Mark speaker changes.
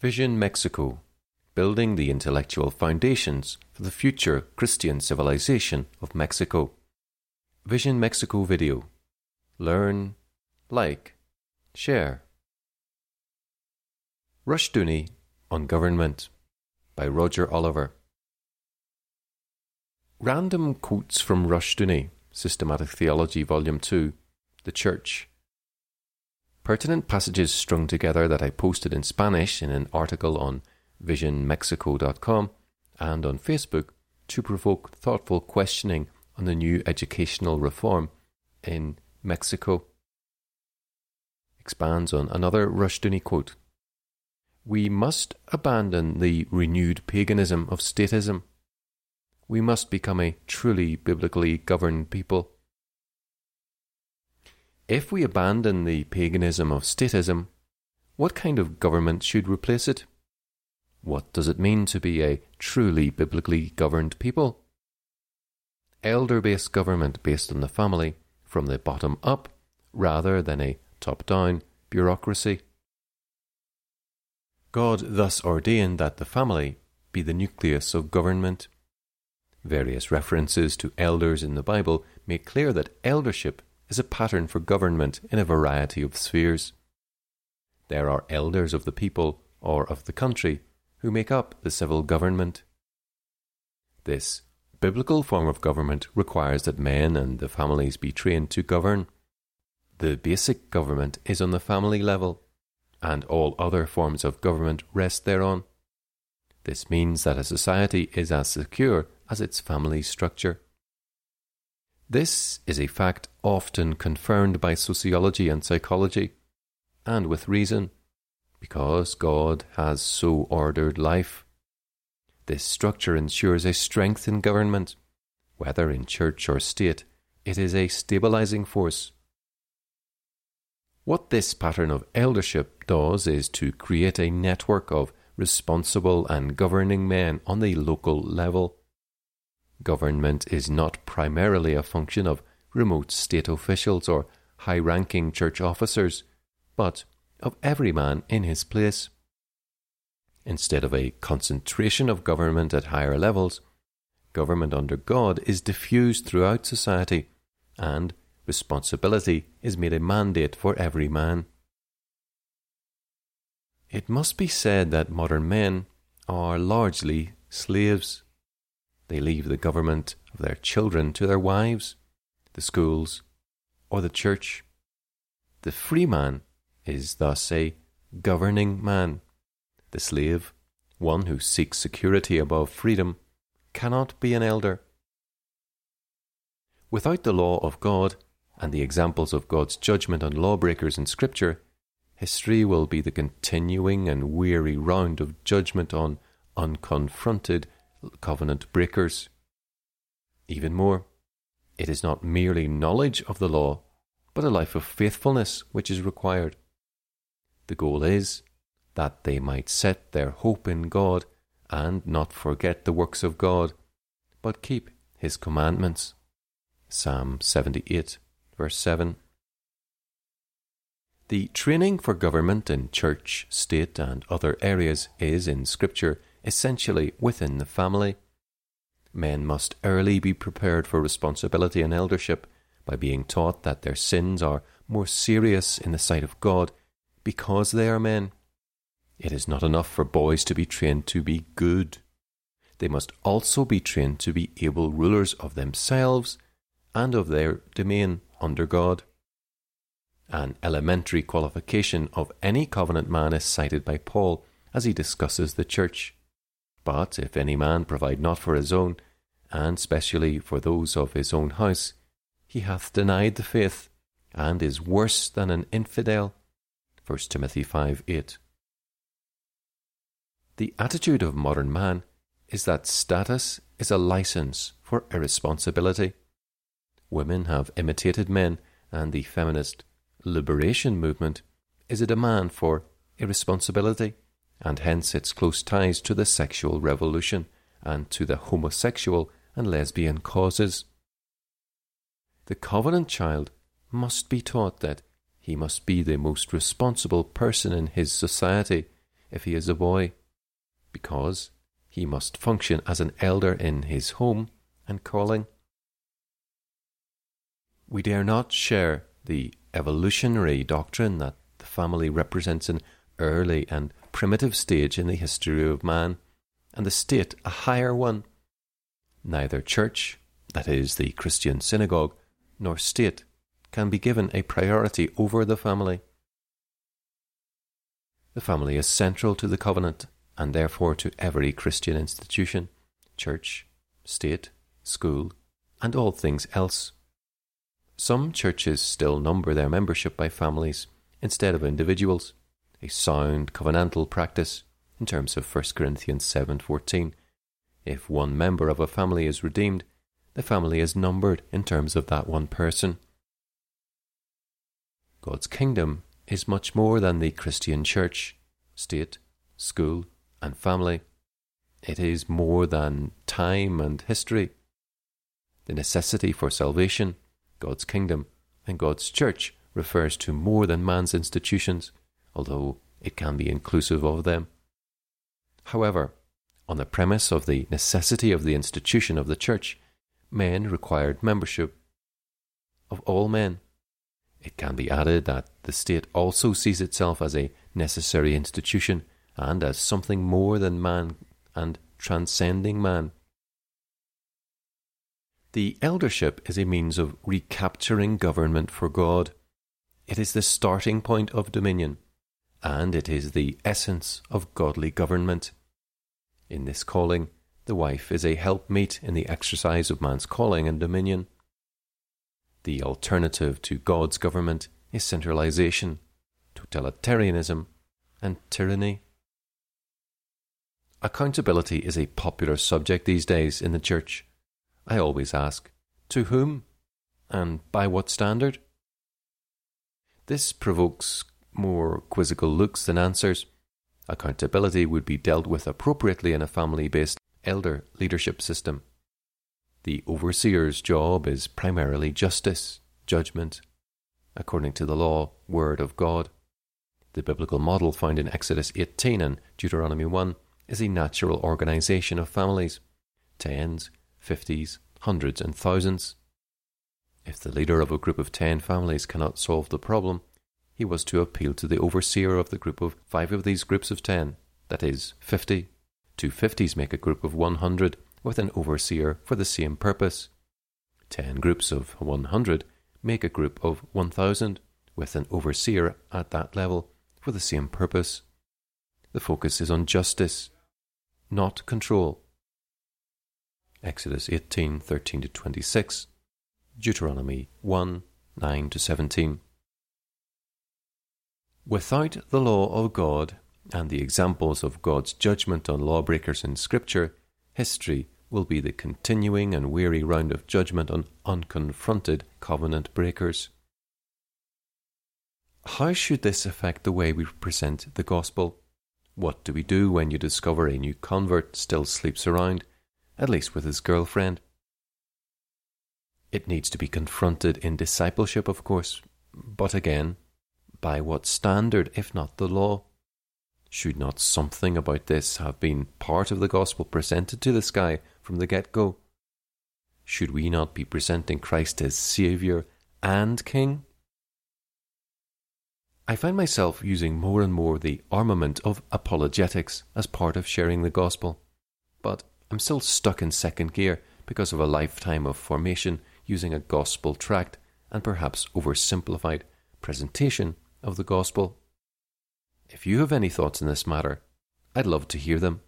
Speaker 1: Vision Mexico Building the Intellectual Foundations for the Future Christian Civilization of Mexico. Vision Mexico video. Learn, like, share. Rushdoony on Government by Roger Oliver. Random quotes from Rushdoony, Systematic Theology, Volume 2, The Church, pertinent passages strung together that I posted in Spanish in an article on visionmexico.com and on Facebook to provoke thoughtful questioning on the new educational reform in Mexico. Expands on another Rushdoony quote We must abandon the renewed paganism of statism. We must become a truly biblically governed people. If we abandon the paganism of statism, what kind of government should replace it? What does it mean to be a truly biblically governed people? Elder based government based on the family from the bottom up rather than a top down bureaucracy. God thus ordained that the family be the nucleus of government. Various references to elders in the Bible make clear that eldership is a pattern for government in a variety of spheres. There are elders of the people or of the country who make up the civil government. This biblical form of government requires that men and the families be trained to govern. The basic government is on the family level, and all other forms of government rest thereon. This means that a society is as secure as its family structure. This is a fact often confirmed by sociology and psychology, and with reason, because God has so ordered life. This structure ensures a strength in government. Whether in church or state, it is a stabilizing force. What this pattern of eldership does is to create a network of responsible and governing men on the local level. Government is not primarily a function of remote state officials or high ranking church officers, but of every man in his place. Instead of a concentration of government at higher levels, government under God is diffused throughout society, and responsibility is made a mandate for every man. It must be said that modern men are largely slaves. They leave the government of their children to their wives, the schools, or the church. The free man is thus a governing man. The slave, one who seeks security above freedom, cannot be an elder. Without the law of God and the examples of God's judgment on lawbreakers in Scripture, history will be the continuing and weary round of judgment on unconfronted covenant breakers. Even more, it is not merely knowledge of the law, but a life of faithfulness which is required. The goal is that they might set their hope in God and not forget the works of God, but keep His commandments. Psalm 78, verse 7. The training for government in church, state, and other areas is, in Scripture, essentially within the family. Men must early be prepared for responsibility and eldership by being taught that their sins are more serious in the sight of God because they are men. It is not enough for boys to be trained to be good. They must also be trained to be able rulers of themselves and of their domain under God. An elementary qualification of any covenant man is cited by Paul as he discusses the church. But if any man provide not for his own, and specially for those of his own house, he hath denied the faith, and is worse than an infidel. 1 Timothy 5 8. The attitude of modern man is that status is a license for irresponsibility. Women have imitated men, and the feminist liberation movement is a demand for irresponsibility and hence its close ties to the sexual revolution and to the homosexual and lesbian causes. The covenant child must be taught that he must be the most responsible person in his society if he is a boy, because he must function as an elder in his home and calling. We dare not share the evolutionary doctrine that the family represents an early and primitive stage in the history of man, and the state a higher one. Neither church, that is, the Christian synagogue, nor state can be given a priority over the family. The family is central to the covenant and therefore to every Christian institution, church, state, school, and all things else. Some churches still number their membership by families instead of individuals, a sound covenantal practice in terms of 1 Corinthians 7:14. If one member of a family is redeemed, the family is numbered in terms of that one person. God's kingdom is much more than the Christian church, state, school, and family. It is more than time and history. The necessity for salvation, God's kingdom, and God's church refers to more than man's institutions, although it can be inclusive of them. However, on the premise of the necessity of the institution of the church, men required membership of all men. It can be added that the state also sees itself as a necessary institution and as something more than man and transcending man. The eldership is a means of recapturing government for God. It is the starting point of dominion, and it is the essence of godly government. In this calling, the wife is a helpmeet in the exercise of man's calling and dominion. The alternative to God's government is centralization, totalitarianism, and tyranny. Accountability is a popular subject these days in the church. I always ask, to whom? And by what standard? This provokes more quizzical looks than answers. Accountability would be dealt with appropriately in a family based elder leadership system. The overseer's job is primarily justice, judgment, according to the law, word of God. The biblical model found in Exodus 18 and Deuteronomy 1 is a natural organization of families, tens, fifties, hundreds, and thousands. If the leader of a group of ten families cannot solve the problem, he was to appeal to the overseer of the group of five of these groups of ten, that is, fifty. Two fifties make a group of one hundred with an overseer for the same purpose. Ten groups of one hundred make a group of one thousand with an overseer at that level for the same purpose. The focus is on justice, not control. Exodus 18 13 to 26, Deuteronomy 1 9 to 17. Without the law of God and the examples of God's judgment on lawbreakers in Scripture, history will be the continuing and weary round of judgment on unconfronted covenant breakers. How should this affect the way we present the gospel? What do we do when you discover a new convert still sleeps around, at least with his girlfriend? It needs to be confronted in discipleship, of course, but again, by what standard, if not the law? Should not something about this have been part of the gospel presented to this guy from the get go? Should we not be presenting Christ as Saviour and King? I find myself using more and more the armament of apologetics as part of sharing the gospel, but I'm still stuck in second gear because of a lifetime of formation using a gospel tract and perhaps oversimplified presentation of the gospel. If you have any thoughts in this matter, I'd love to hear them.